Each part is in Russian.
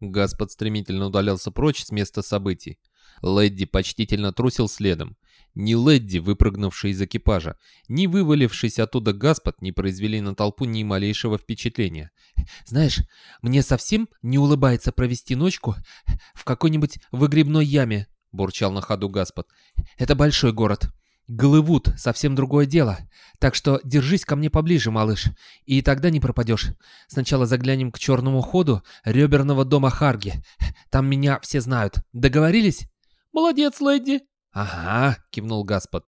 Гаспод стремительно удалялся прочь с места событий. Лэдди почтительно трусил следом. Ни Лэдди, выпрыгнувший из экипажа, ни вывалившись оттуда Гаспод не произвели на толпу ни малейшего впечатления. «Знаешь, мне совсем не улыбается провести ночку в какой-нибудь выгребной яме», — бурчал на ходу Гаспод. «Это большой город. Голливуд — совсем другое дело. Так что держись ко мне поближе, малыш, и тогда не пропадешь. Сначала заглянем к черному ходу реберного дома Харги. Там меня все знают. Договорились?» «Молодец, леди!» «Ага», — кивнул Гаспод.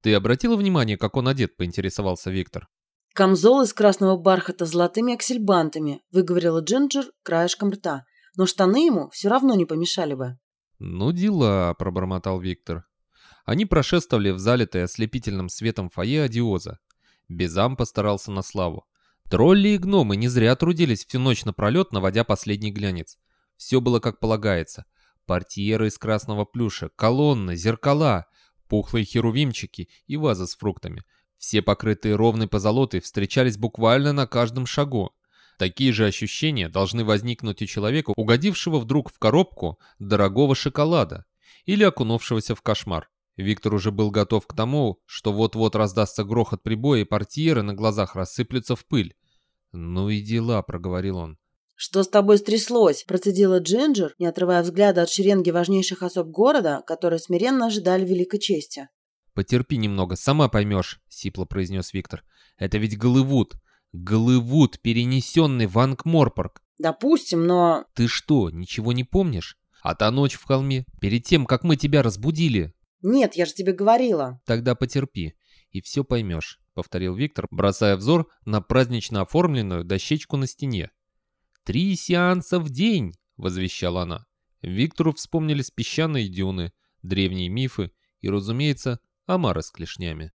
«Ты обратила внимание, как он одет?» — поинтересовался Виктор. «Камзол из красного бархата с золотыми аксельбантами», — выговорила Джинджер краешком рта. «Но штаны ему все равно не помешали бы». «Ну дела», — пробормотал Виктор. Они прошествовали в залитое ослепительным светом фойе одиоза. Безам постарался на славу. Тролли и гномы не зря трудились всю ночь напролет, наводя последний глянец. Все было как полагается. Портьеры из красного плюша, колонны, зеркала, пухлые херувимчики и вазы с фруктами. Все покрытые ровной позолотой встречались буквально на каждом шагу. Такие же ощущения должны возникнуть у человека, угодившего вдруг в коробку дорогого шоколада или окунувшегося в кошмар. Виктор уже был готов к тому, что вот-вот раздастся грохот прибоя, и портьеры на глазах рассыплются в пыль. «Ну и дела», — проговорил он. «Что с тобой стряслось?» – процедила Джинджер, не отрывая взгляда от шеренги важнейших особ города, которые смиренно ожидали великой чести. «Потерпи немного, сама поймешь», — сипло произнес Виктор. «Это ведь Голливуд. Голливуд, перенесенный в Ангморпорг». «Допустим, но...» «Ты что, ничего не помнишь? А та ночь в холме, перед тем, как мы тебя разбудили?» «Нет, я же тебе говорила». «Тогда потерпи, и все поймешь», — повторил Виктор, бросая взор на празднично оформленную дощечку на стене. «Три сеанса в день!» — возвещала она. Виктору вспомнились песчаные дюны, древние мифы и, разумеется, омары с клешнями.